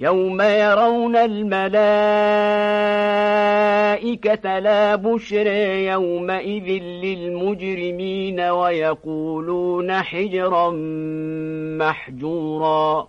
يوم يرون الملائكة لا بشر يومئذ للمجرمين ويقولون حجرا محجورا.